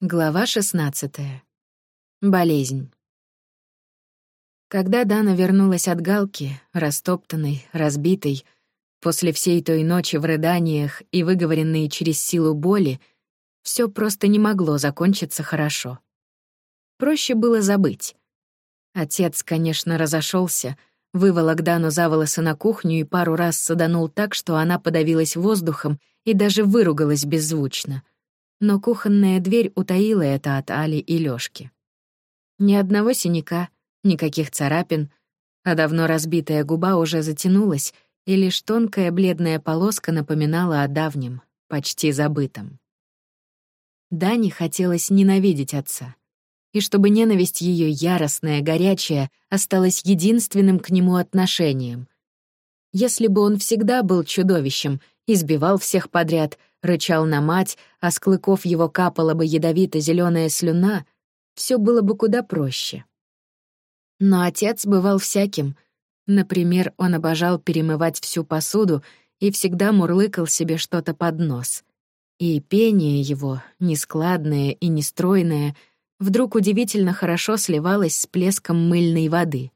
Глава 16. Болезнь. Когда Дана вернулась от Галки, растоптанной, разбитой, после всей той ночи в рыданиях и выговоренной через силу боли, все просто не могло закончиться хорошо. Проще было забыть. Отец, конечно, разошелся, выволок Дану за волосы на кухню и пару раз саданул так, что она подавилась воздухом и даже выругалась беззвучно — но кухонная дверь утаила это от Али и Лёшки. Ни одного синяка, никаких царапин, а давно разбитая губа уже затянулась, и лишь тонкая бледная полоска напоминала о давнем, почти забытом. Дане хотелось ненавидеть отца, и чтобы ненависть ее яростная, горячая, осталась единственным к нему отношением. Если бы он всегда был чудовищем, избивал всех подряд, рычал на мать, а с клыков его капала бы ядовито зеленая слюна, все было бы куда проще. Но отец бывал всяким. Например, он обожал перемывать всю посуду и всегда мурлыкал себе что-то под нос. И пение его, нескладное и нестройное, вдруг удивительно хорошо сливалось с плеском мыльной воды.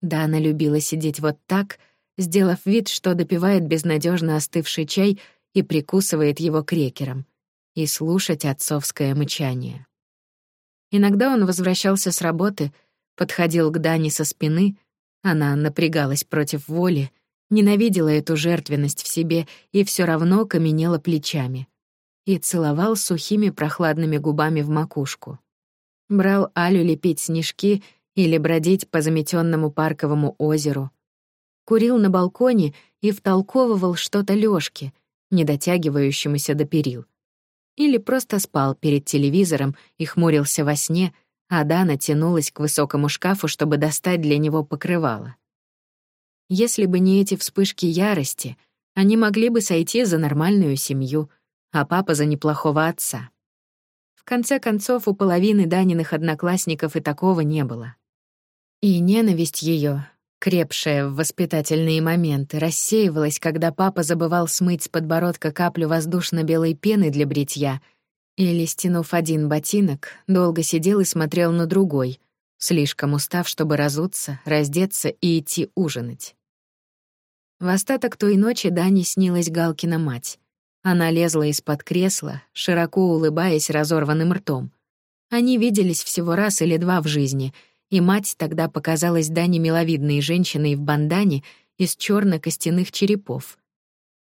Дана любила сидеть вот так, сделав вид, что допивает безнадежно остывший чай и прикусывает его крекером, и слушать отцовское мычание. Иногда он возвращался с работы, подходил к Дане со спины, она напрягалась против воли, ненавидела эту жертвенность в себе и все равно каменела плечами. И целовал сухими прохладными губами в макушку. Брал Алю лепить снежки или бродить по заметенному парковому озеру. Курил на балконе и втолковывал что-то Лёшке, не дотягивающемуся до перил. Или просто спал перед телевизором и хмурился во сне, а Дана тянулась к высокому шкафу, чтобы достать для него покрывало. Если бы не эти вспышки ярости, они могли бы сойти за нормальную семью, а папа за неплохого отца. В конце концов, у половины Даниных одноклассников и такого не было. И ненависть ее крепшая в воспитательные моменты, рассеивалась, когда папа забывал смыть с подбородка каплю воздушно-белой пены для бритья, или, стянув один ботинок, долго сидел и смотрел на другой, слишком устав, чтобы разуться, раздеться и идти ужинать. В остаток той ночи Дане снилась Галкина мать. Она лезла из-под кресла, широко улыбаясь разорванным ртом. Они виделись всего раз или два в жизни — и мать тогда показалась Дане миловидной женщиной в бандане из черно костяных черепов.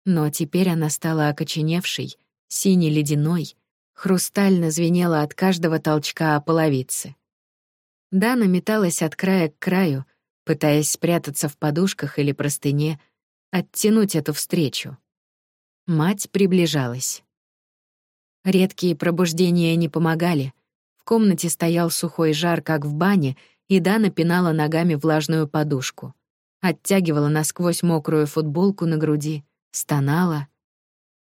Но теперь она стала окоченевшей, сине-ледяной, хрустально звенела от каждого толчка о половице. Дана металась от края к краю, пытаясь спрятаться в подушках или простыне, оттянуть эту встречу. Мать приближалась. Редкие пробуждения не помогали. В комнате стоял сухой жар, как в бане, и Дана пинала ногами влажную подушку. Оттягивала насквозь мокрую футболку на груди, стонала.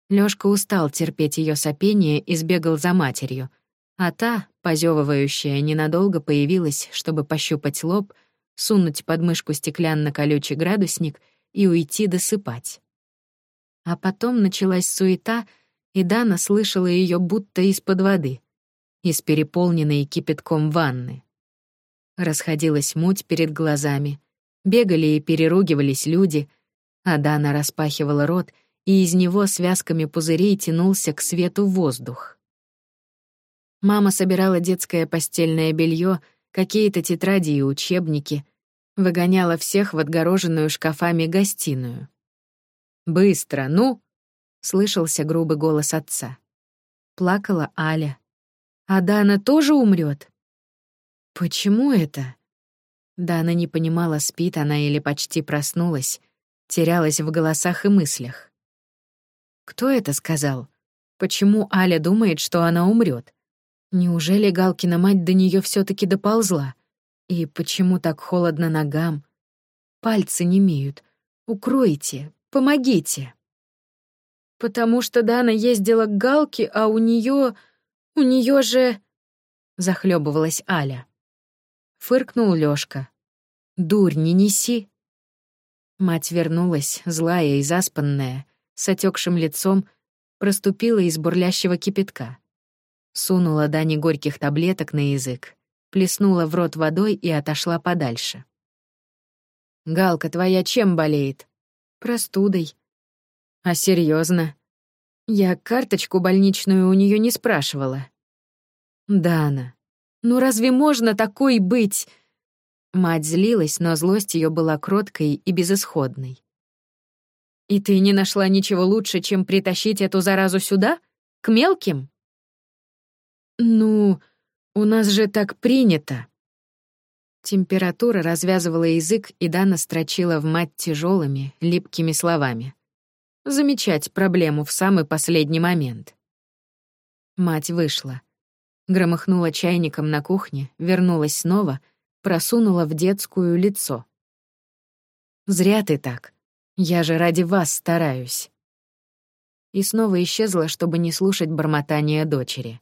Лёшка устал терпеть её сопение и сбегал за матерью, а та, позёвывающая, ненадолго появилась, чтобы пощупать лоб, сунуть под мышку стеклянно-колючий градусник и уйти досыпать. А потом началась суета, и Дана слышала её будто из-под воды, из переполненной кипятком ванны. Расходилась муть перед глазами. Бегали и переругивались люди. А Дана распахивала рот, и из него связками пузырей тянулся к свету воздух. Мама собирала детское постельное белье, какие-то тетради и учебники, выгоняла всех в отгороженную шкафами гостиную. «Быстро, ну!» — слышался грубый голос отца. Плакала Аля. «А Дана тоже умрет? Почему это? Дана не понимала, спит она или почти проснулась, терялась в голосах и мыслях. Кто это сказал? Почему Аля думает, что она умрет? Неужели Галкина мать до нее все таки доползла? И почему так холодно ногам? Пальцы не имеют. Укройте, помогите. Потому что Дана ездила к Галке, а у нее, у нее же захлебывалась Аля. Фыркнул Лёшка. «Дурь не неси!» Мать вернулась, злая и заспанная, с отекшим лицом, проступила из бурлящего кипятка. Сунула Дане горьких таблеток на язык, плеснула в рот водой и отошла подальше. «Галка твоя чем болеет?» «Простудой». «А серьезно? Я карточку больничную у нее не спрашивала». «Дана, ну разве можно такой быть?» Мать злилась, но злость ее была кроткой и безысходной. «И ты не нашла ничего лучше, чем притащить эту заразу сюда? К мелким?» «Ну, у нас же так принято». Температура развязывала язык, и Дана строчила в мать тяжелыми, липкими словами. Замечать проблему в самый последний момент. Мать вышла. Громыхнула чайником на кухне, вернулась снова, просунула в детскую лицо. «Зря ты так. Я же ради вас стараюсь». И снова исчезла, чтобы не слушать бормотания дочери.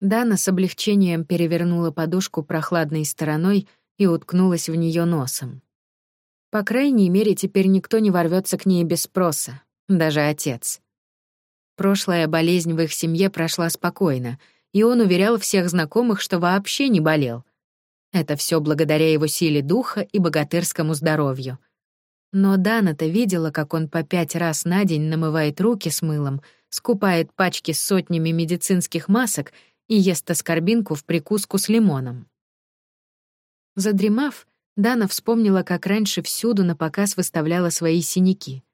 Дана с облегчением перевернула подушку прохладной стороной и уткнулась в нее носом. По крайней мере, теперь никто не ворвется к ней без спроса, даже отец. Прошлая болезнь в их семье прошла спокойно, и он уверял всех знакомых, что вообще не болел. Это все благодаря его силе духа и богатырскому здоровью. Но Дана-то видела, как он по пять раз на день намывает руки с мылом, скупает пачки с сотнями медицинских масок и ест аскорбинку в прикуску с лимоном. Задремав, Дана вспомнила, как раньше всюду на показ выставляла свои синяки.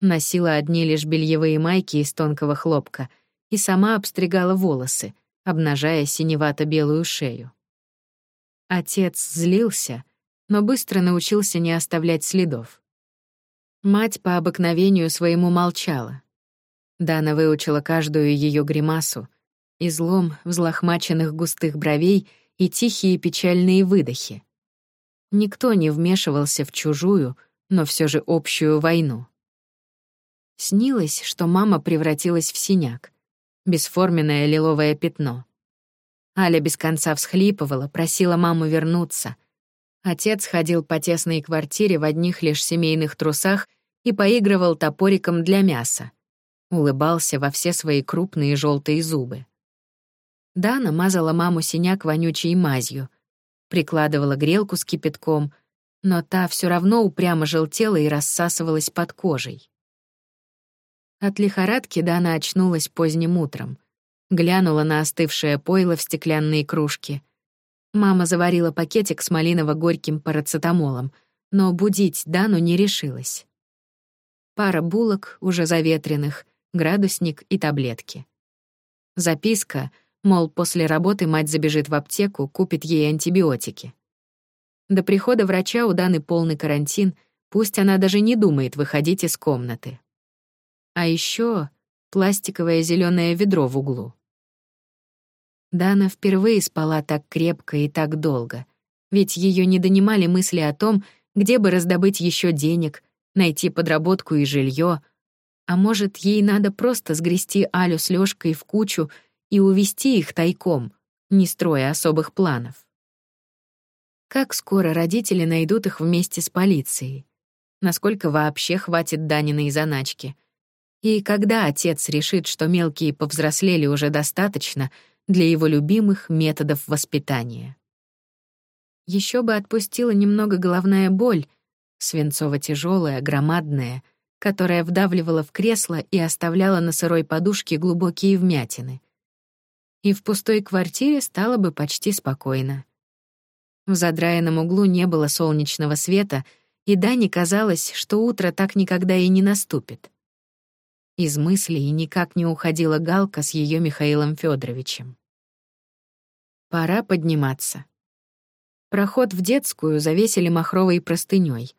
Носила одни лишь бельевые майки из тонкого хлопка и сама обстригала волосы, обнажая синевато-белую шею. Отец злился, но быстро научился не оставлять следов. Мать по обыкновению своему молчала. Дана выучила каждую ее гримасу, излом взлохмаченных густых бровей и тихие печальные выдохи. Никто не вмешивался в чужую, но все же общую войну. Снилось, что мама превратилась в синяк, бесформенное лиловое пятно. Аля без конца всхлипывала, просила маму вернуться. Отец ходил по тесной квартире в одних лишь семейных трусах и поигрывал топориком для мяса. Улыбался во все свои крупные желтые зубы. Дана мазала маму синяк вонючей мазью, прикладывала грелку с кипятком, но та все равно упрямо желтела и рассасывалась под кожей. От лихорадки Дана очнулась поздним утром. Глянула на остывшее пойло в стеклянные кружки. Мама заварила пакетик с малиново-горьким парацетамолом, но будить Дану не решилась. Пара булок, уже заветренных, градусник и таблетки. Записка — Мол, после работы мать забежит в аптеку, купит ей антибиотики. До прихода врача у Даны полный карантин, пусть она даже не думает выходить из комнаты. А еще пластиковое зеленое ведро в углу. Дана впервые спала так крепко и так долго, ведь ее не донимали мысли о том, где бы раздобыть еще денег, найти подработку и жилье, а может, ей надо просто сгрести Алю с Лёшкой в кучу и увести их тайком, не строя особых планов. Как скоро родители найдут их вместе с полицией? Насколько вообще хватит Даниной заначки? И когда отец решит, что мелкие повзрослели уже достаточно для его любимых методов воспитания? Еще бы отпустила немного головная боль, свинцово-тяжелая, громадная, которая вдавливала в кресло и оставляла на сырой подушке глубокие вмятины и в пустой квартире стало бы почти спокойно. В задраенном углу не было солнечного света, и Дане казалось, что утро так никогда и не наступит. Из мыслей никак не уходила Галка с ее Михаилом Федоровичем. Пора подниматься. Проход в детскую завесили махровой простыней.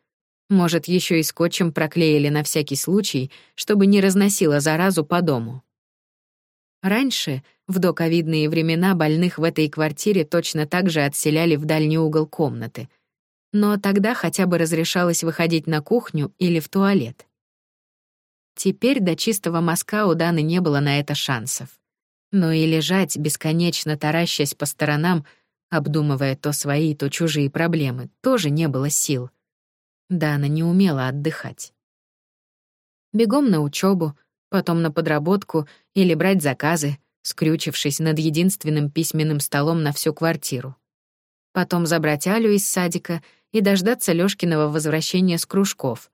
Может, еще и скотчем проклеили на всякий случай, чтобы не разносило заразу по дому. Раньше, в доковидные времена, больных в этой квартире точно так же отселяли в дальний угол комнаты. Но тогда хотя бы разрешалось выходить на кухню или в туалет. Теперь до чистого мазка у Даны не было на это шансов. Но и лежать, бесконечно таращась по сторонам, обдумывая то свои, то чужие проблемы, тоже не было сил. Дана не умела отдыхать. Бегом на учебу, потом на подработку или брать заказы, скрючившись над единственным письменным столом на всю квартиру. Потом забрать Алю из садика и дождаться Лёшкиного возвращения с кружков.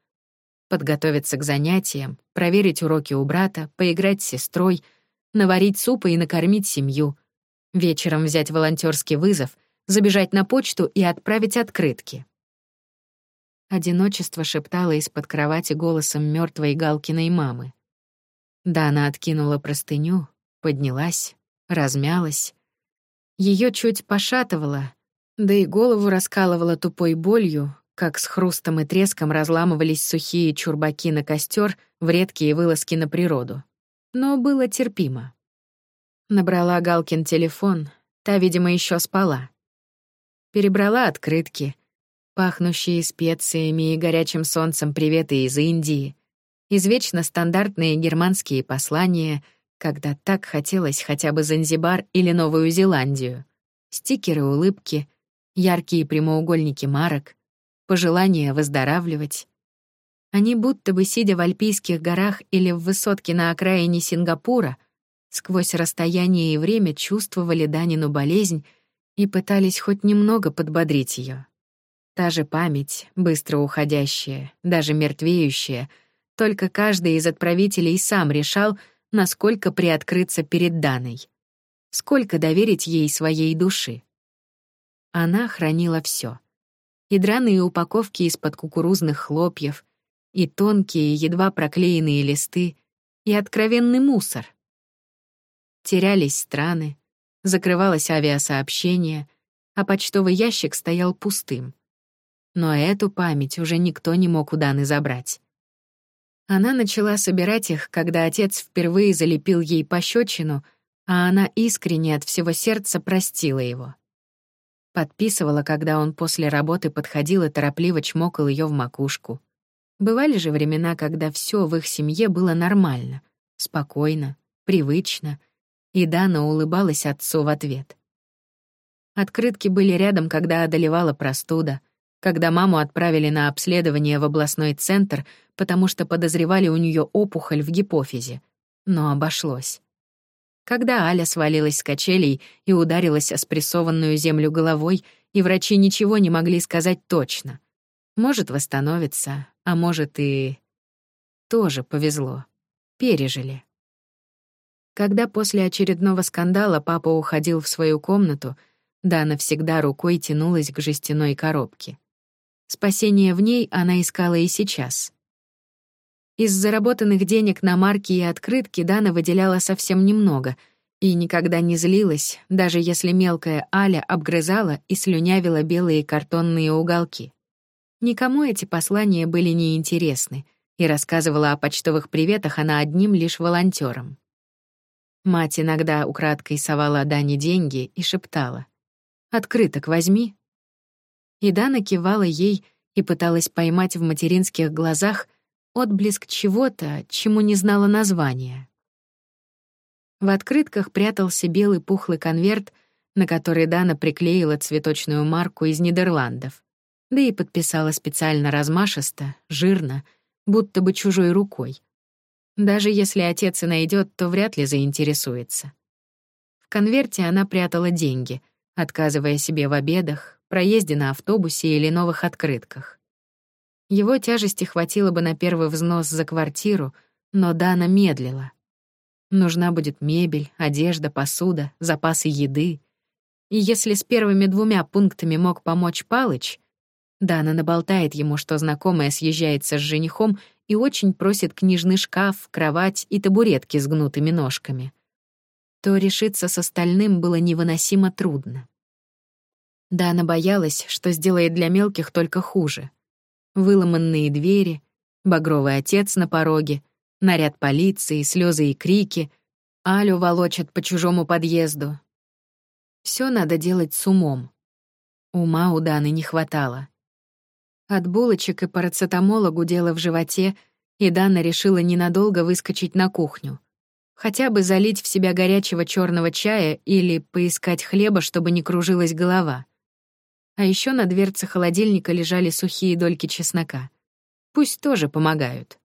Подготовиться к занятиям, проверить уроки у брата, поиграть с сестрой, наварить супа и накормить семью. Вечером взять волонтерский вызов, забежать на почту и отправить открытки. Одиночество шептало из-под кровати голосом мертвой Галкиной мамы. Дана откинула простыню, поднялась, размялась. Ее чуть пошатывало, да и голову раскалывала тупой болью, как с хрустом и треском разламывались сухие чурбаки на костер в редкие вылазки на природу. Но было терпимо. Набрала Галкин телефон, та, видимо, еще спала. Перебрала открытки, пахнущие специями и горячим солнцем приветы из Индии, извечно стандартные германские послания, когда так хотелось хотя бы Занзибар или Новую Зеландию, стикеры улыбки, яркие прямоугольники марок, пожелания выздоравливать. Они будто бы, сидя в альпийских горах или в высотке на окраине Сингапура, сквозь расстояние и время чувствовали Данину болезнь и пытались хоть немного подбодрить ее. Та же память, быстро уходящая, даже мертвеющая, только каждый из отправителей сам решал, насколько приоткрыться перед Даной, сколько доверить ей своей души. Она хранила все: И драные упаковки из-под кукурузных хлопьев, и тонкие, едва проклеенные листы, и откровенный мусор. Терялись страны, закрывалось авиасообщение, а почтовый ящик стоял пустым. Но эту память уже никто не мог у Даны забрать. Она начала собирать их, когда отец впервые залепил ей пощечину, а она искренне от всего сердца простила его. Подписывала, когда он после работы подходил и торопливо чмокал ее в макушку. Бывали же времена, когда все в их семье было нормально, спокойно, привычно, и Дана улыбалась отцу в ответ. Открытки были рядом, когда одолевала простуда, когда маму отправили на обследование в областной центр, потому что подозревали у нее опухоль в гипофизе. Но обошлось когда Аля свалилась с качелей и ударилась о спрессованную землю головой, и врачи ничего не могли сказать точно. Может, восстановится, а может и... Тоже повезло. Пережили. Когда после очередного скандала папа уходил в свою комнату, Дана всегда рукой тянулась к жестяной коробке. Спасение в ней она искала и сейчас. Из заработанных денег на марки и открытки Дана выделяла совсем немного и никогда не злилась, даже если мелкая Аля обгрызала и слюнявила белые картонные уголки. Никому эти послания были неинтересны, и рассказывала о почтовых приветах она одним лишь волонтерам. Мать иногда украдкой совала Дане деньги и шептала «Открыток возьми». И Дана кивала ей и пыталась поймать в материнских глазах — отблеск чего-то, чему не знала названия. В открытках прятался белый пухлый конверт, на который Дана приклеила цветочную марку из Нидерландов, да и подписала специально размашисто, жирно, будто бы чужой рукой. Даже если отец и найдет, то вряд ли заинтересуется. В конверте она прятала деньги, отказывая себе в обедах, проезде на автобусе или новых открытках. Его тяжести хватило бы на первый взнос за квартиру, но Дана медлила. Нужна будет мебель, одежда, посуда, запасы еды. И если с первыми двумя пунктами мог помочь Палыч, Дана наболтает ему, что знакомая съезжается с женихом и очень просит книжный шкаф, кровать и табуретки с гнутыми ножками, то решиться с остальным было невыносимо трудно. Дана боялась, что сделает для мелких только хуже — выломанные двери, багровый отец на пороге, наряд полиции, слезы и крики, Алю волочат по чужому подъезду. Все надо делать с умом. Ума у Даны не хватало. От булочек и парацетамола гудело в животе, и Дана решила ненадолго выскочить на кухню. Хотя бы залить в себя горячего черного чая или поискать хлеба, чтобы не кружилась голова. А еще на дверце холодильника лежали сухие дольки чеснока. Пусть тоже помогают.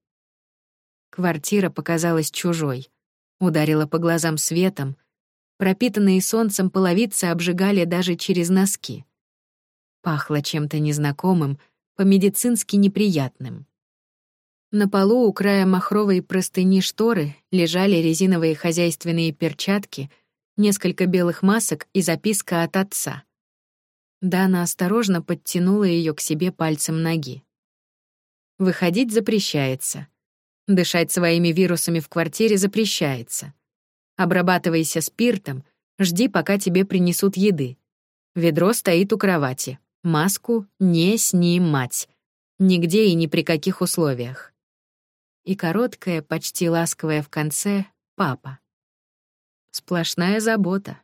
Квартира показалась чужой. Ударила по глазам светом, Пропитанные солнцем половицы обжигали даже через носки. Пахло чем-то незнакомым, по-медицински неприятным. На полу у края махровой простыни шторы лежали резиновые хозяйственные перчатки, несколько белых масок и записка от отца. Дана осторожно подтянула ее к себе пальцем ноги. Выходить запрещается. Дышать своими вирусами в квартире запрещается. Обрабатывайся спиртом, жди, пока тебе принесут еды. Ведро стоит у кровати. Маску не снимать. Нигде и ни при каких условиях. И короткая, почти ласковая в конце «папа». Сплошная забота.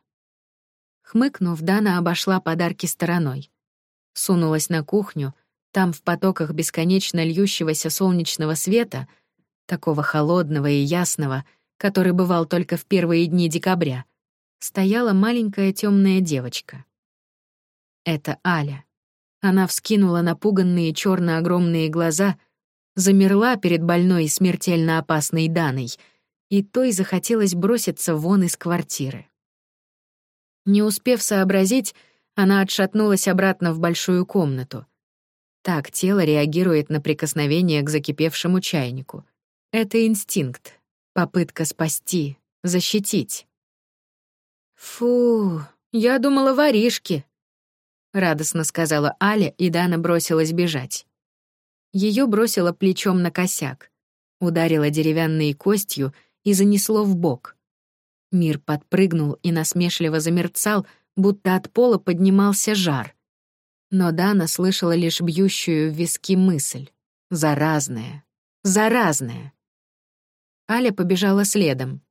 Хмыкнув, Дана обошла подарки стороной. Сунулась на кухню, там, в потоках бесконечно льющегося солнечного света, такого холодного и ясного, который бывал только в первые дни декабря, стояла маленькая темная девочка. Это Аля. Она вскинула напуганные черно огромные глаза, замерла перед больной и смертельно опасной Даной, и той захотелось броситься вон из квартиры. Не успев сообразить, она отшатнулась обратно в большую комнату — так тело реагирует на прикосновение к закипевшему чайнику. Это инстинкт, попытка спасти, защитить. «Фу, я думала, воришки», — радостно сказала Аля, и Дана бросилась бежать. Ее бросило плечом на косяк, ударило деревянной костью и занесло в бок. Мир подпрыгнул и насмешливо замерцал, будто от пола поднимался жар — но Дана слышала лишь бьющую в виски мысль. Заразная. Заразная. Аля побежала следом.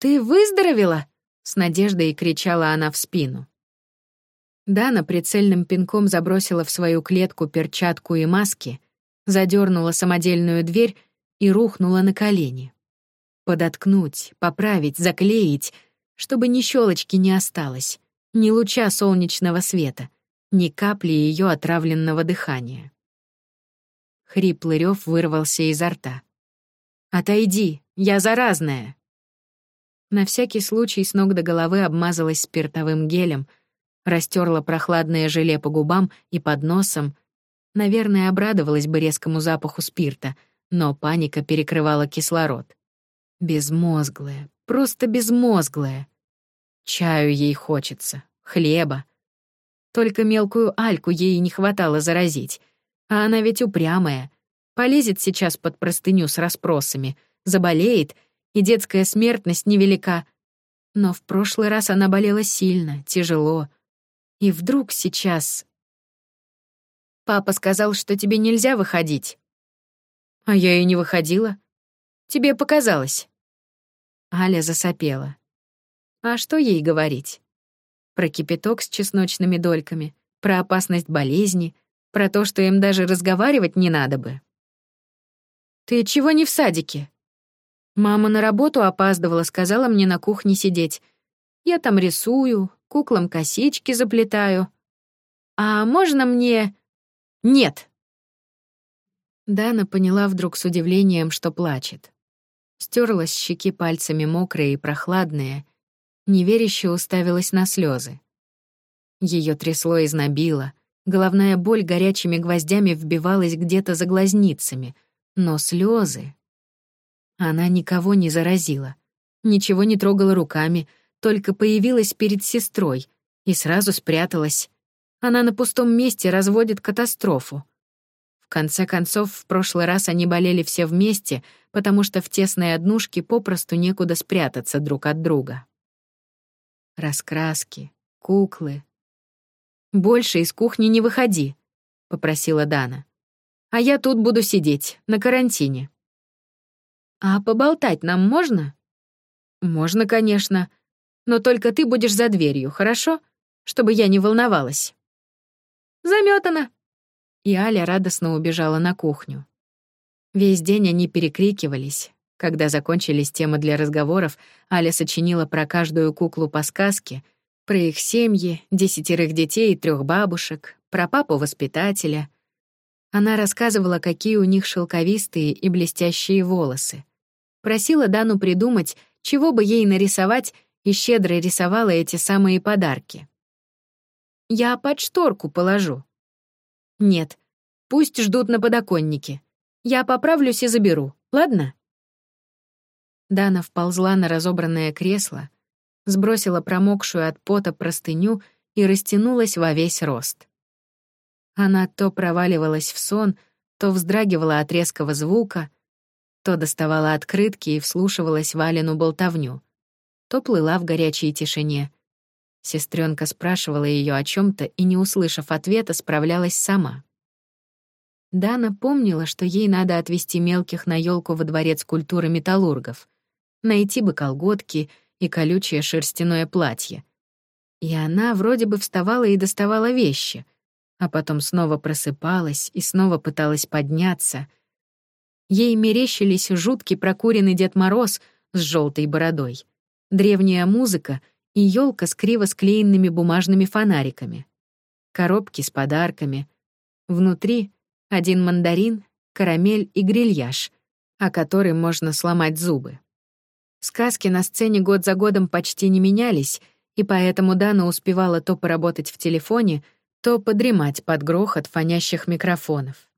«Ты выздоровела?» — с надеждой кричала она в спину. Дана прицельным пинком забросила в свою клетку перчатку и маски, задернула самодельную дверь и рухнула на колени. Подоткнуть, поправить, заклеить, чтобы ни щелочки не осталось, ни луча солнечного света, ни капли ее отравленного дыхания. Хриплый рев вырвался изо рта. «Отойди, я заразная!» На всякий случай с ног до головы обмазалась спиртовым гелем, растерла прохладное желе по губам и под носом. Наверное, обрадовалась бы резкому запаху спирта, но паника перекрывала кислород. Безмозглая, просто безмозглая. Чаю ей хочется, хлеба, только мелкую Альку ей не хватало заразить. А она ведь упрямая. Полезет сейчас под простыню с расспросами, заболеет, и детская смертность невелика. Но в прошлый раз она болела сильно, тяжело. И вдруг сейчас... Папа сказал, что тебе нельзя выходить. А я и не выходила. Тебе показалось. Аля засопела. А что ей говорить? про кипяток с чесночными дольками, про опасность болезни, про то, что им даже разговаривать не надо бы. «Ты чего не в садике?» Мама на работу опаздывала, сказала мне на кухне сидеть. Я там рисую, куклам косички заплетаю. А можно мне... Нет. Дана поняла вдруг с удивлением, что плачет. Стерла с щеки пальцами мокрые и прохладные, неверяще уставилась на слезы. Ее трясло и знобило, головная боль горячими гвоздями вбивалась где-то за глазницами, но слезы... Она никого не заразила, ничего не трогала руками, только появилась перед сестрой и сразу спряталась. Она на пустом месте разводит катастрофу. В конце концов, в прошлый раз они болели все вместе, потому что в тесной однушке попросту некуда спрятаться друг от друга. Раскраски, куклы. «Больше из кухни не выходи», — попросила Дана. «А я тут буду сидеть, на карантине». «А поболтать нам можно?» «Можно, конечно. Но только ты будешь за дверью, хорошо? Чтобы я не волновалась». «Замётано!» И Аля радостно убежала на кухню. Весь день они перекрикивались, когда закончились темы для разговоров, Аля сочинила про каждую куклу по сказке, про их семьи, десятерых детей и трех бабушек, про папу-воспитателя. Она рассказывала, какие у них шелковистые и блестящие волосы. Просила Дану придумать, чего бы ей нарисовать и щедро рисовала эти самые подарки. «Я под шторку положу». «Нет, пусть ждут на подоконнике. Я поправлюсь и заберу, ладно?» Дана вползла на разобранное кресло, сбросила промокшую от пота простыню и растянулась во весь рост. Она то проваливалась в сон, то вздрагивала от резкого звука, то доставала открытки и вслушивалась в Алину болтовню, то плыла в горячей тишине. Сестренка спрашивала ее о чем то и, не услышав ответа, справлялась сама. Дана помнила, что ей надо отвезти мелких на елку во дворец культуры металлургов, найти бы колготки и колючее шерстяное платье. И она вроде бы вставала и доставала вещи, а потом снова просыпалась и снова пыталась подняться. Ей мерещились жуткий прокуренный Дед Мороз с желтой бородой, древняя музыка и елка с криво склеенными бумажными фонариками, коробки с подарками. Внутри один мандарин, карамель и грильяж, о который можно сломать зубы. Сказки на сцене год за годом почти не менялись, и поэтому Дана успевала то поработать в телефоне, то подремать под грохот фонящих микрофонов.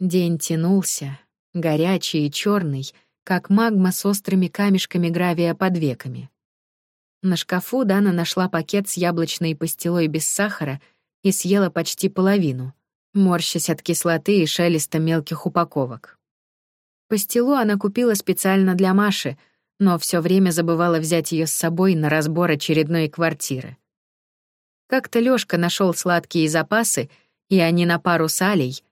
День тянулся, горячий и черный, как магма с острыми камешками гравия под веками. На шкафу Дана нашла пакет с яблочной пастилой без сахара и съела почти половину, морщась от кислоты и шелеста мелких упаковок. Пастилу она купила специально для Маши, но все время забывала взять ее с собой на разбор очередной квартиры. Как-то Лёшка нашел сладкие запасы, и они на пару с Алей,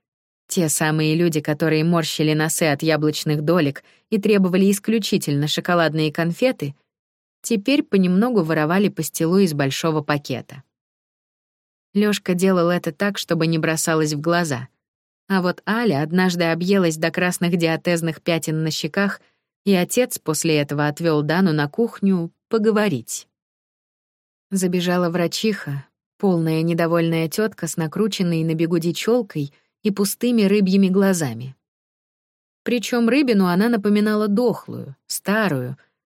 те самые люди, которые морщили носы от яблочных долек и требовали исключительно шоколадные конфеты, теперь понемногу воровали пастилу из большого пакета. Лёшка делал это так, чтобы не бросалось в глаза — а вот Аля однажды объелась до красных диатезных пятен на щеках, и отец после этого отвел Дану на кухню поговорить. Забежала врачиха, полная недовольная тетка с накрученной на бегуди челкой и пустыми рыбьими глазами. Причем рыбину она напоминала дохлую, старую,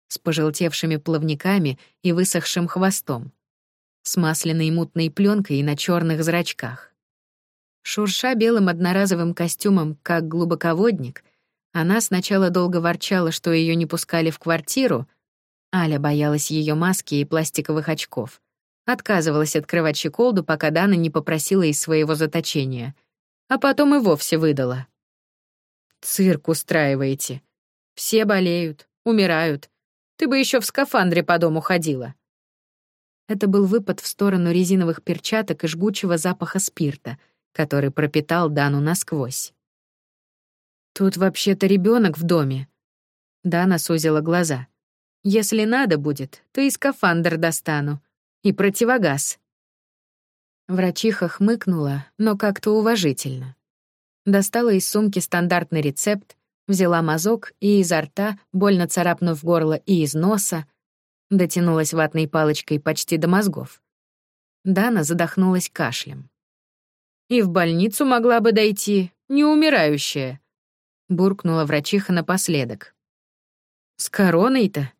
с пожелтевшими плавниками и высохшим хвостом, с масляной мутной пленкой и на черных зрачках. Шурша белым одноразовым костюмом, как глубоководник, она сначала долго ворчала, что ее не пускали в квартиру. Аля боялась ее маски и пластиковых очков. Отказывалась открывать щеколду, пока Дана не попросила из своего заточения. А потом и вовсе выдала. «Цирк устраиваете. Все болеют, умирают. Ты бы еще в скафандре по дому ходила». Это был выпад в сторону резиновых перчаток и жгучего запаха спирта — который пропитал Дану насквозь. «Тут вообще-то ребенок в доме». Дана сузила глаза. «Если надо будет, то и скафандр достану. И противогаз». Врачиха хмыкнула, но как-то уважительно. Достала из сумки стандартный рецепт, взяла мазок и изо рта, больно царапнув горло и из носа, дотянулась ватной палочкой почти до мозгов. Дана задохнулась кашлем. И в больницу могла бы дойти, не умирающая», — буркнула врачиха напоследок. «С короной-то?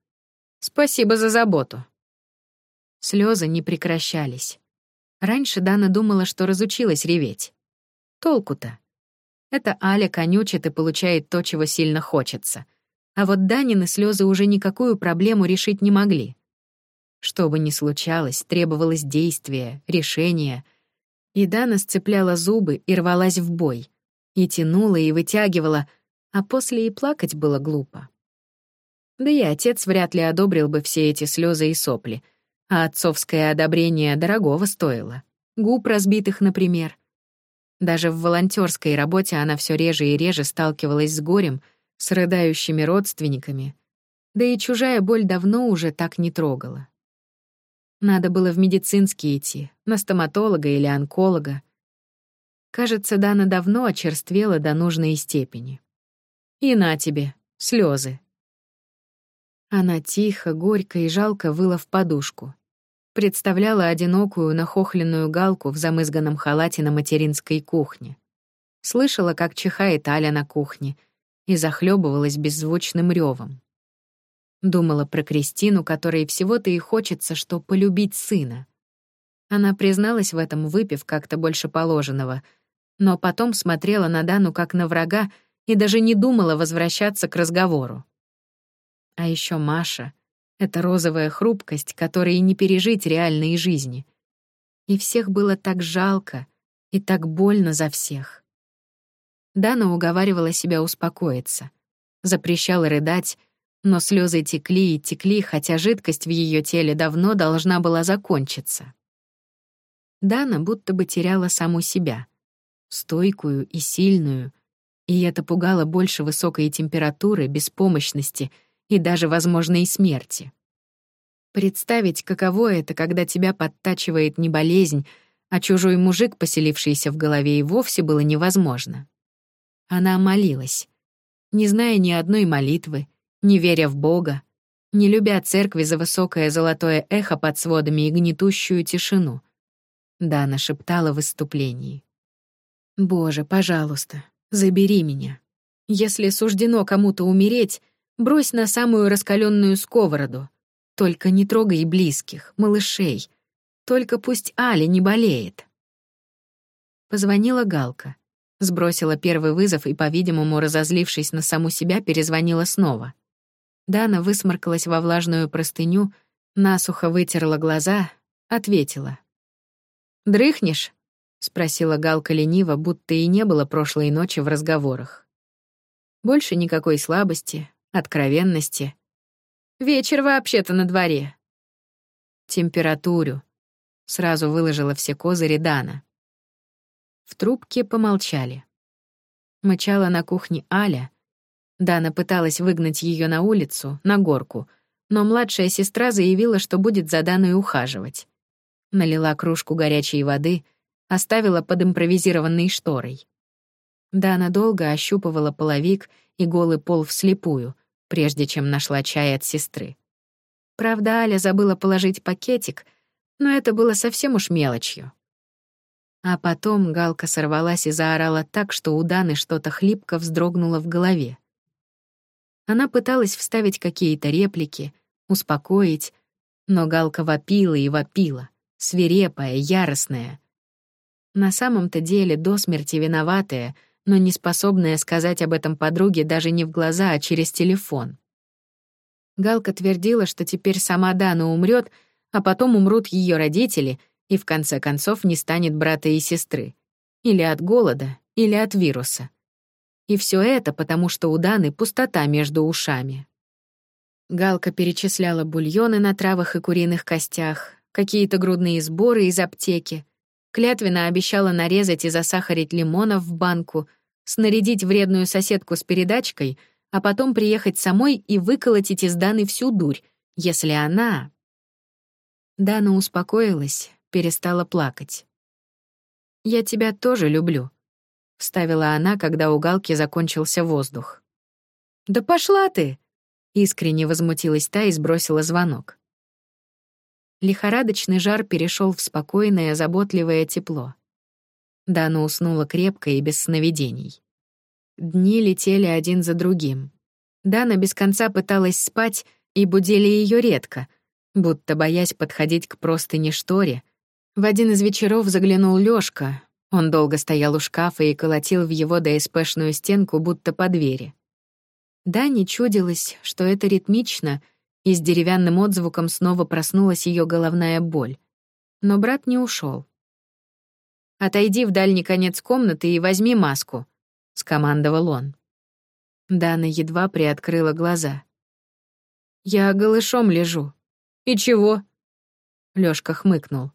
Спасибо за заботу». Слезы не прекращались. Раньше Дана думала, что разучилась реветь. Толку-то? Это Аля конючит и получает то, чего сильно хочется. А вот Данины слезы уже никакую проблему решить не могли. Что бы ни случалось, требовалось действие, решение — и Дана сцепляла зубы и рвалась в бой. И тянула, и вытягивала, а после и плакать было глупо. Да и отец вряд ли одобрил бы все эти слезы и сопли, а отцовское одобрение дорогого стоило. Губ разбитых, например. Даже в волонтерской работе она все реже и реже сталкивалась с горем, с рыдающими родственниками. Да и чужая боль давно уже так не трогала. Надо было в медицинский идти, на стоматолога или онколога. Кажется, Дана давно очерствела до нужной степени. И на тебе, слезы. Она тихо, горько и жалко выла в подушку. Представляла одинокую, нахохленную галку в замызганном халате на материнской кухне. Слышала, как чихает Аля на кухне, и захлебывалась беззвучным ревом. Думала про Кристину, которой всего-то и хочется, что полюбить сына. Она призналась в этом, выпив как-то больше положенного, но потом смотрела на Дану как на врага и даже не думала возвращаться к разговору. А еще Маша — это розовая хрупкость, которой не пережить реальной жизни. И всех было так жалко и так больно за всех. Дана уговаривала себя успокоиться, запрещала рыдать, но слезы текли и текли, хотя жидкость в ее теле давно должна была закончиться. Дана будто бы теряла саму себя, стойкую и сильную, и это пугало больше высокой температуры, беспомощности и даже возможной смерти. Представить, каково это, когда тебя подтачивает не болезнь, а чужой мужик, поселившийся в голове, и вовсе было невозможно. Она молилась, не зная ни одной молитвы, не веря в Бога, не любя церкви за высокое золотое эхо под сводами и гнетущую тишину. Дана шептала в выступлении. «Боже, пожалуйста, забери меня. Если суждено кому-то умереть, брось на самую раскаленную сковороду. Только не трогай близких, малышей. Только пусть Аля не болеет». Позвонила Галка. Сбросила первый вызов и, по-видимому, разозлившись на саму себя, перезвонила снова. Дана высморкалась во влажную простыню, насухо вытерла глаза, ответила. «Дрыхнешь?» — спросила Галка лениво, будто и не было прошлой ночи в разговорах. Больше никакой слабости, откровенности. «Вечер вообще-то на дворе». «Температуру», — сразу выложила все козыри Дана. В трубке помолчали. Мычала на кухне Аля, Дана пыталась выгнать ее на улицу, на горку, но младшая сестра заявила, что будет за Даной ухаживать. Налила кружку горячей воды, оставила под импровизированной шторой. Дана долго ощупывала половик и голый пол вслепую, прежде чем нашла чай от сестры. Правда, Аля забыла положить пакетик, но это было совсем уж мелочью. А потом Галка сорвалась и заорала так, что у Даны что-то хлипко вздрогнуло в голове. Она пыталась вставить какие-то реплики, успокоить, но Галка вопила и вопила, свирепая, яростная. На самом-то деле до смерти виноватая, но не способная сказать об этом подруге даже не в глаза, а через телефон. Галка твердила, что теперь сама Дана умрет, а потом умрут ее родители, и в конце концов не станет брата и сестры. Или от голода, или от вируса. И все это потому, что у Даны пустота между ушами. Галка перечисляла бульоны на травах и куриных костях, какие-то грудные сборы из аптеки, клятвенно обещала нарезать и засахарить лимонов в банку, снарядить вредную соседку с передачкой, а потом приехать самой и выколотить из Даны всю дурь, если она... Дана успокоилась, перестала плакать. «Я тебя тоже люблю», — вставила она, когда у Галки закончился воздух. «Да пошла ты!» — искренне возмутилась та и сбросила звонок. Лихорадочный жар перешел в спокойное, заботливое тепло. Дана уснула крепко и без сновидений. Дни летели один за другим. Дана без конца пыталась спать, и будили ее редко, будто боясь подходить к простыне шторе. В один из вечеров заглянул Лёшка, он долго стоял у шкафа и колотил в его ДСПшную стенку, будто по двери. Дане чудилось, что это ритмично, и с деревянным отзвуком снова проснулась ее головная боль. Но брат не ушел. «Отойди в дальний конец комнаты и возьми маску», — скомандовал он. Дана едва приоткрыла глаза. «Я голышом лежу. И чего?» Лёшка хмыкнул.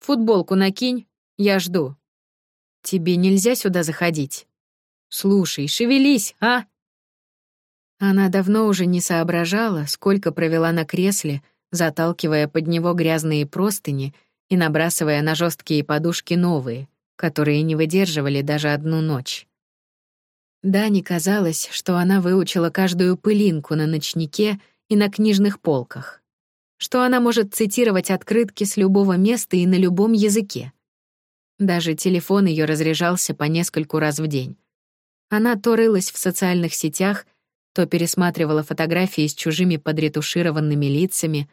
«Футболку накинь, я жду». Тебе нельзя сюда заходить. Слушай, шевелись, а? Она давно уже не соображала, сколько провела на кресле, заталкивая под него грязные простыни и набрасывая на жесткие подушки новые, которые не выдерживали даже одну ночь. Дане казалось, что она выучила каждую пылинку на ночнике и на книжных полках, что она может цитировать открытки с любого места и на любом языке. Даже телефон ее разряжался по нескольку раз в день. Она то рылась в социальных сетях, то пересматривала фотографии с чужими подретушированными лицами,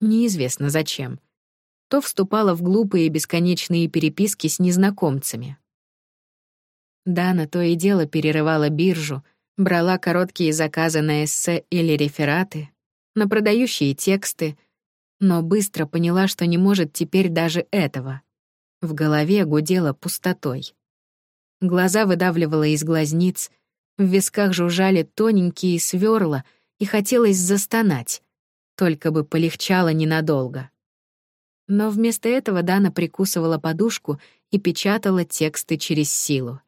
неизвестно зачем, то вступала в глупые бесконечные переписки с незнакомцами. Дана то и дело перерывала биржу, брала короткие заказы на эссе или рефераты, на продающие тексты, но быстро поняла, что не может теперь даже этого. В голове гудела пустотой. Глаза выдавливала из глазниц, в висках жужжали тоненькие сверла, и хотелось застонать, только бы полегчало ненадолго. Но вместо этого Дана прикусывала подушку и печатала тексты через силу.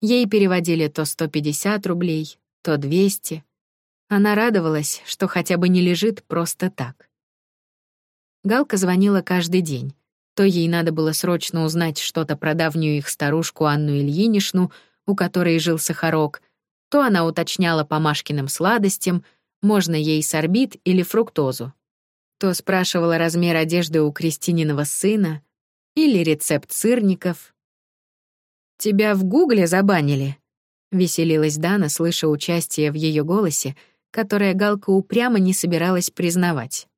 Ей переводили то 150 рублей, то 200. Она радовалась, что хотя бы не лежит просто так. Галка звонила каждый день. То ей надо было срочно узнать что-то про давнюю их старушку Анну Ильинишну, у которой жил сахарок, то она уточняла по Машкиным сладостям, можно ей сорбит или фруктозу, то спрашивала размер одежды у Кристининого сына или рецепт сырников, «Тебя в Гугле забанили?» — веселилась Дана, слыша участие в ее голосе, которое Галка упрямо не собиралась признавать.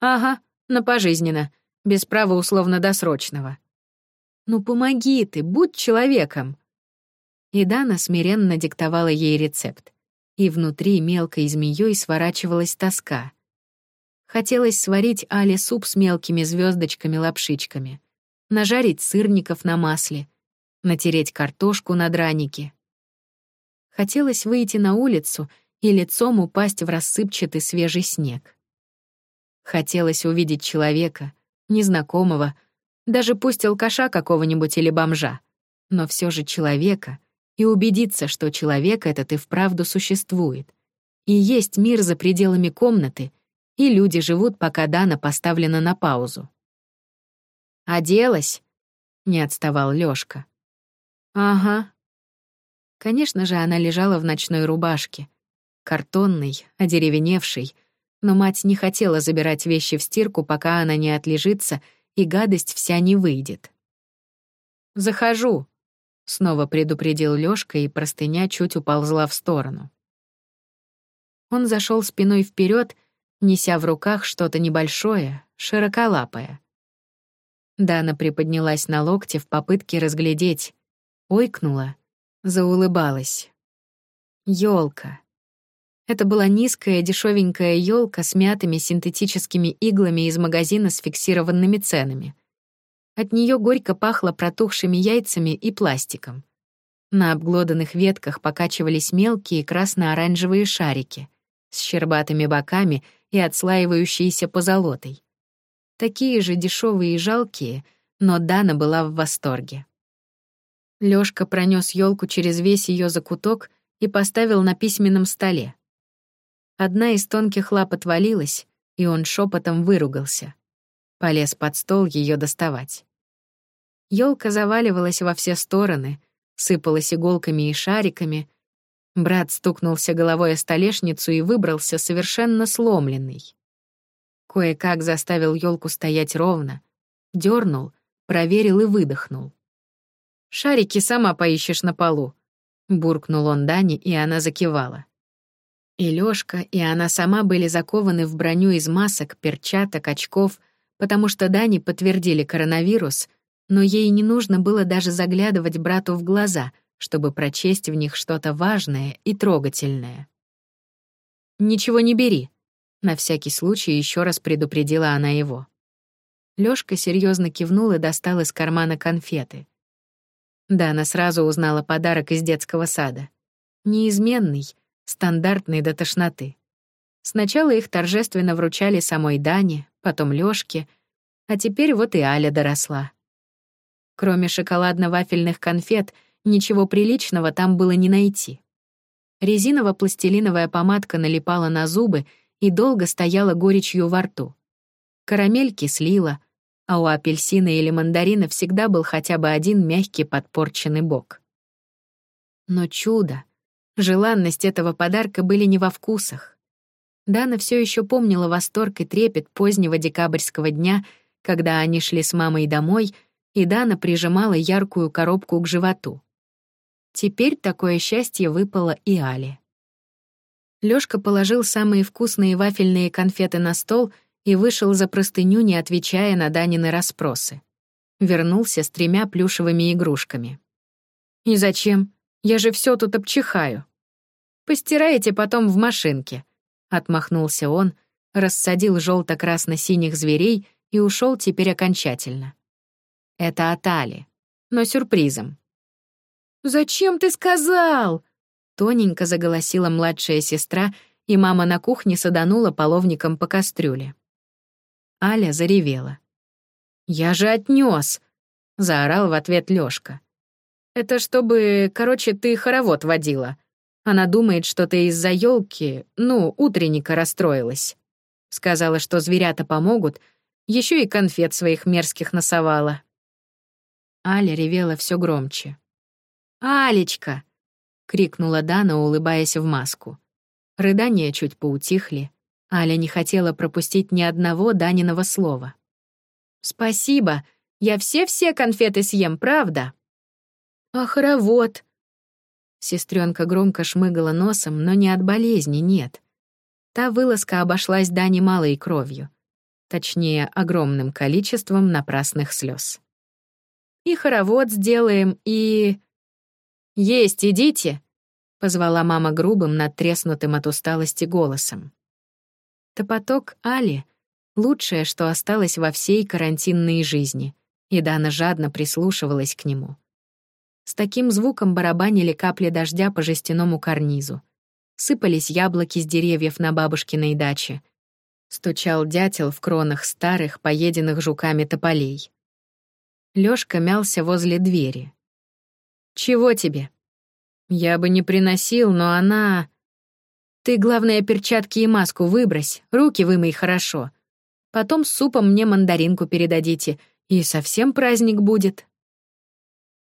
«Ага, на пожизненно, без права условно-досрочного». «Ну помоги ты, будь человеком!» И Дана смиренно диктовала ей рецепт. И внутри мелкой змеей сворачивалась тоска. Хотелось сварить Але суп с мелкими звездочками-лапшичками, нажарить сырников на масле — натереть картошку на драники. Хотелось выйти на улицу и лицом упасть в рассыпчатый свежий снег. Хотелось увидеть человека, незнакомого, даже пусть алкаша какого-нибудь или бомжа, но все же человека, и убедиться, что человек этот и вправду существует. И есть мир за пределами комнаты, и люди живут, пока Дана поставлена на паузу. «Оделась?» — не отставал Лёшка. Ага. Конечно же, она лежала в ночной рубашке. Картонной, одеревеневшей. Но мать не хотела забирать вещи в стирку, пока она не отлежится, и гадость вся не выйдет. «Захожу», — снова предупредил Лёшка, и простыня чуть уползла в сторону. Он зашел спиной вперед, неся в руках что-то небольшое, широколапое. Дана приподнялась на локте в попытке разглядеть, ойкнула, заулыбалась. Ёлка. Это была низкая, дешевенькая ёлка с мятыми синтетическими иглами из магазина с фиксированными ценами. От неё горько пахло протухшими яйцами и пластиком. На обглоданных ветках покачивались мелкие красно-оранжевые шарики с щербатыми боками и отслаивающиеся позолотой. Такие же дешевые и жалкие, но Дана была в восторге. Лёшка пронёс ёлку через весь её закуток и поставил на письменном столе. Одна из тонких лап отвалилась, и он шепотом выругался. Полез под стол её доставать. Ёлка заваливалась во все стороны, сыпалась иголками и шариками. Брат стукнулся головой о столешницу и выбрался совершенно сломленный. Кое-как заставил ёлку стоять ровно, дернул, проверил и выдохнул. Шарики сама поищешь на полу», — буркнул он Дане, и она закивала. И Лёшка, и она сама были закованы в броню из масок, перчаток, очков, потому что Дане подтвердили коронавирус, но ей не нужно было даже заглядывать брату в глаза, чтобы прочесть в них что-то важное и трогательное. «Ничего не бери», — на всякий случай еще раз предупредила она его. Лёшка серьезно кивнул и достал из кармана конфеты. Да, она сразу узнала подарок из детского сада. Неизменный, стандартный до тошноты. Сначала их торжественно вручали самой Дане, потом Лёшке, а теперь вот и Аля доросла. Кроме шоколадно-вафельных конфет, ничего приличного там было не найти. Резиново-пластилиновая помадка налипала на зубы и долго стояла горечью во рту. Карамель кислила, а у апельсина или мандарина всегда был хотя бы один мягкий подпорченный бок. Но чудо, желанность этого подарка были не во вкусах. Дана все еще помнила восторг и трепет позднего декабрьского дня, когда они шли с мамой домой, и Дана прижимала яркую коробку к животу. Теперь такое счастье выпало и Але. Лёшка положил самые вкусные вафельные конфеты на стол и вышел за простыню, не отвечая на Данины расспросы. Вернулся с тремя плюшевыми игрушками. «И зачем? Я же все тут обчихаю». «Постираете потом в машинке», — отмахнулся он, рассадил желто красно синих зверей и ушел теперь окончательно. Это от Али, но сюрпризом. «Зачем ты сказал?» Тоненько заголосила младшая сестра, и мама на кухне саданула половником по кастрюле. Аля заревела. «Я же отнёс!» — заорал в ответ Лёшка. «Это чтобы, короче, ты хоровод водила. Она думает, что ты из-за ёлки, ну, утренника расстроилась. Сказала, что зверята помогут, ещё и конфет своих мерзких носовала». Аля ревела всё громче. «Алечка!» — крикнула Дана, улыбаясь в маску. Рыдания чуть поутихли. Аля не хотела пропустить ни одного Даниного слова. «Спасибо. Я все-все конфеты съем, правда?» «А хоровод?» Сестренка громко шмыгала носом, но не от болезни, нет. Та вылазка обошлась Дане малой кровью. Точнее, огромным количеством напрасных слез. «И хоровод сделаем, и...» «Есть, идите!» — позвала мама грубым, надтреснутым от усталости голосом. Топоток Али — лучшее, что осталось во всей карантинной жизни, и Дана жадно прислушивалась к нему. С таким звуком барабанили капли дождя по жестяному карнизу. Сыпались яблоки с деревьев на бабушкиной даче. Стучал дятел в кронах старых, поеденных жуками тополей. Лёшка мялся возле двери. «Чего тебе?» «Я бы не приносил, но она...» «Ты, главное, перчатки и маску выбрось, руки вымой хорошо. Потом с супом мне мандаринку передадите, и совсем праздник будет».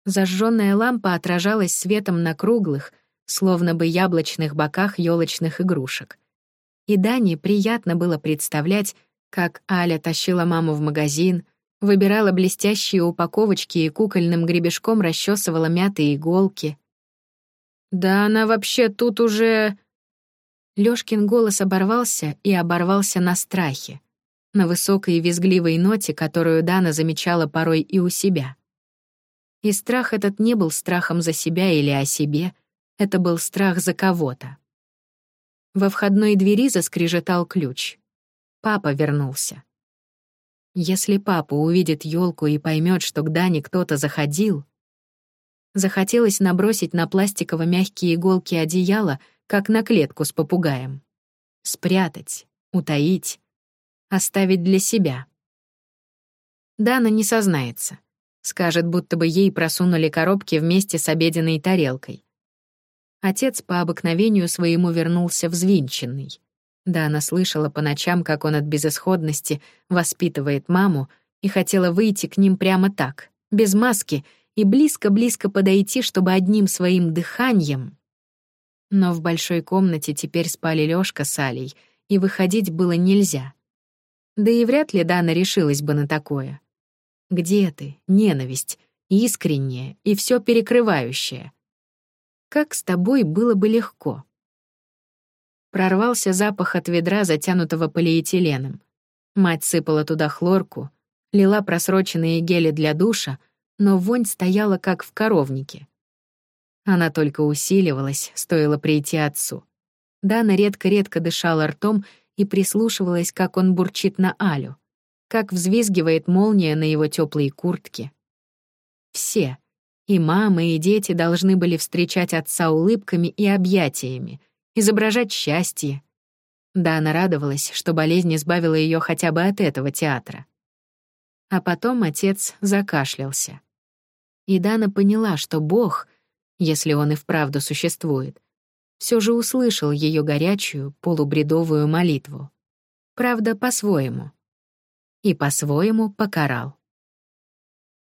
Зажженная лампа отражалась светом на круглых, словно бы яблочных боках елочных игрушек. И Дане приятно было представлять, как Аля тащила маму в магазин, выбирала блестящие упаковочки и кукольным гребешком расчесывала мятые иголки. «Да она вообще тут уже...» Лёшкин голос оборвался и оборвался на страхе, на высокой визгливой ноте, которую Дана замечала порой и у себя. И страх этот не был страхом за себя или о себе, это был страх за кого-то. Во входной двери заскрежетал ключ. Папа вернулся. Если папа увидит елку и поймет, что к Дане кто-то заходил... Захотелось набросить на пластиково-мягкие иголки одеяла, как на клетку с попугаем. Спрятать, утаить, оставить для себя. Дана не сознается. Скажет, будто бы ей просунули коробки вместе с обеденной тарелкой. Отец по обыкновению своему вернулся взвинченный. Да, она слышала по ночам, как он от безысходности воспитывает маму, и хотела выйти к ним прямо так, без маски, и близко-близко подойти, чтобы одним своим дыханием... Но в большой комнате теперь спали Лёшка с Алей, и выходить было нельзя. Да и вряд ли Дана решилась бы на такое. Где ты, ненависть, искренняя и все перекрывающая? Как с тобой было бы легко? Прорвался запах от ведра, затянутого полиэтиленом. Мать сыпала туда хлорку, лила просроченные гели для душа, но вонь стояла как в коровнике. Она только усиливалась, стоило прийти отцу. Дана редко-редко дышала ртом и прислушивалась, как он бурчит на Алю, как взвизгивает молния на его теплой куртке. Все, и мамы, и дети должны были встречать отца улыбками и объятиями — изображать счастье. Да, она радовалась, что болезнь избавила ее хотя бы от этого театра. А потом отец закашлялся. И Дана поняла, что Бог, если он и вправду существует, все же услышал ее горячую, полубредовую молитву. Правда, по-своему. И по-своему покарал.